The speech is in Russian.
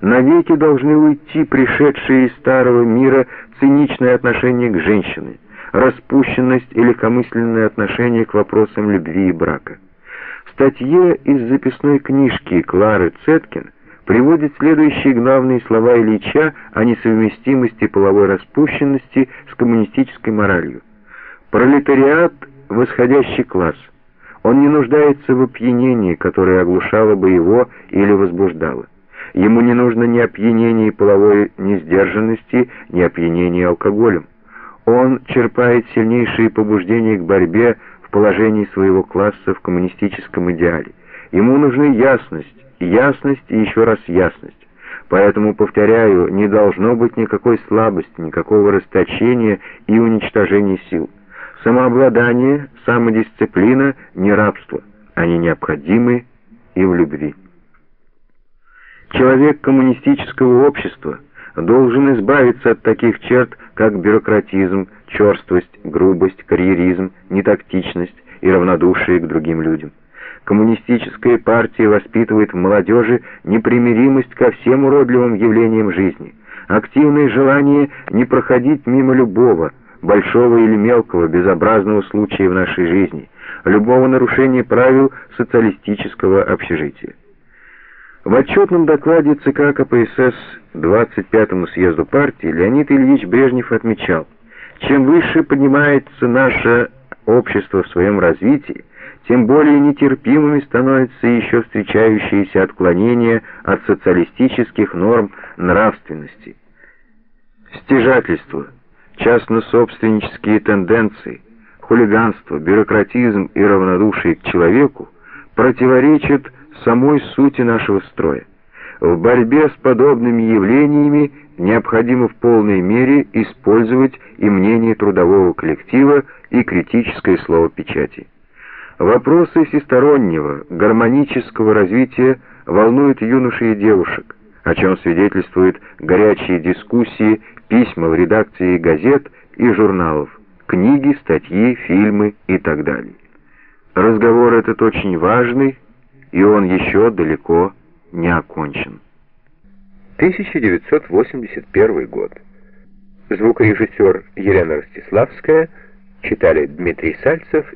Навеки должны уйти пришедшие из старого мира циничное отношение к женщине, распущенность и легкомысленное отношение к вопросам любви и брака. В статье из записной книжки Клары Цеткин приводит следующие главные слова Ильича о несовместимости половой распущенности с коммунистической моралью. «Пролетариат — восходящий класс. Он не нуждается в опьянении, которое оглушало бы его или возбуждало. Ему не нужно ни опьянения половой несдержанности, ни опьянения алкоголем. Он черпает сильнейшие побуждения к борьбе в положении своего класса в коммунистическом идеале. Ему нужна ясность, ясность и еще раз ясность. Поэтому, повторяю, не должно быть никакой слабости, никакого расточения и уничтожения сил. Самообладание, самодисциплина не рабство. Они необходимы и в любви. Человек коммунистического общества должен избавиться от таких черт, как бюрократизм, черствость, грубость, карьеризм, нетактичность и равнодушие к другим людям. Коммунистическая партия воспитывает в молодежи непримиримость ко всем уродливым явлениям жизни, активное желание не проходить мимо любого, большого или мелкого, безобразного случая в нашей жизни, любого нарушения правил социалистического общежития. В отчетном докладе ЦК КПСС 25-му съезду партии Леонид Ильич Брежнев отмечал, чем выше поднимается наше общество в своем развитии, тем более нетерпимыми становятся еще встречающиеся отклонения от социалистических норм нравственности. Стяжательство, частно-собственнические тенденции, хулиганство, бюрократизм и равнодушие к человеку противоречат самой сути нашего строя. В борьбе с подобными явлениями необходимо в полной мере использовать и мнение трудового коллектива, и критическое слово печати. Вопросы всестороннего, гармонического развития волнуют юношей и девушек, о чем свидетельствуют горячие дискуссии, письма в редакции газет и журналов, книги, статьи, фильмы и так далее. Разговор этот очень важный, и он еще далеко не окончен. 1981 год. Звукорежиссер Елена Ростиславская читали Дмитрий Сальцев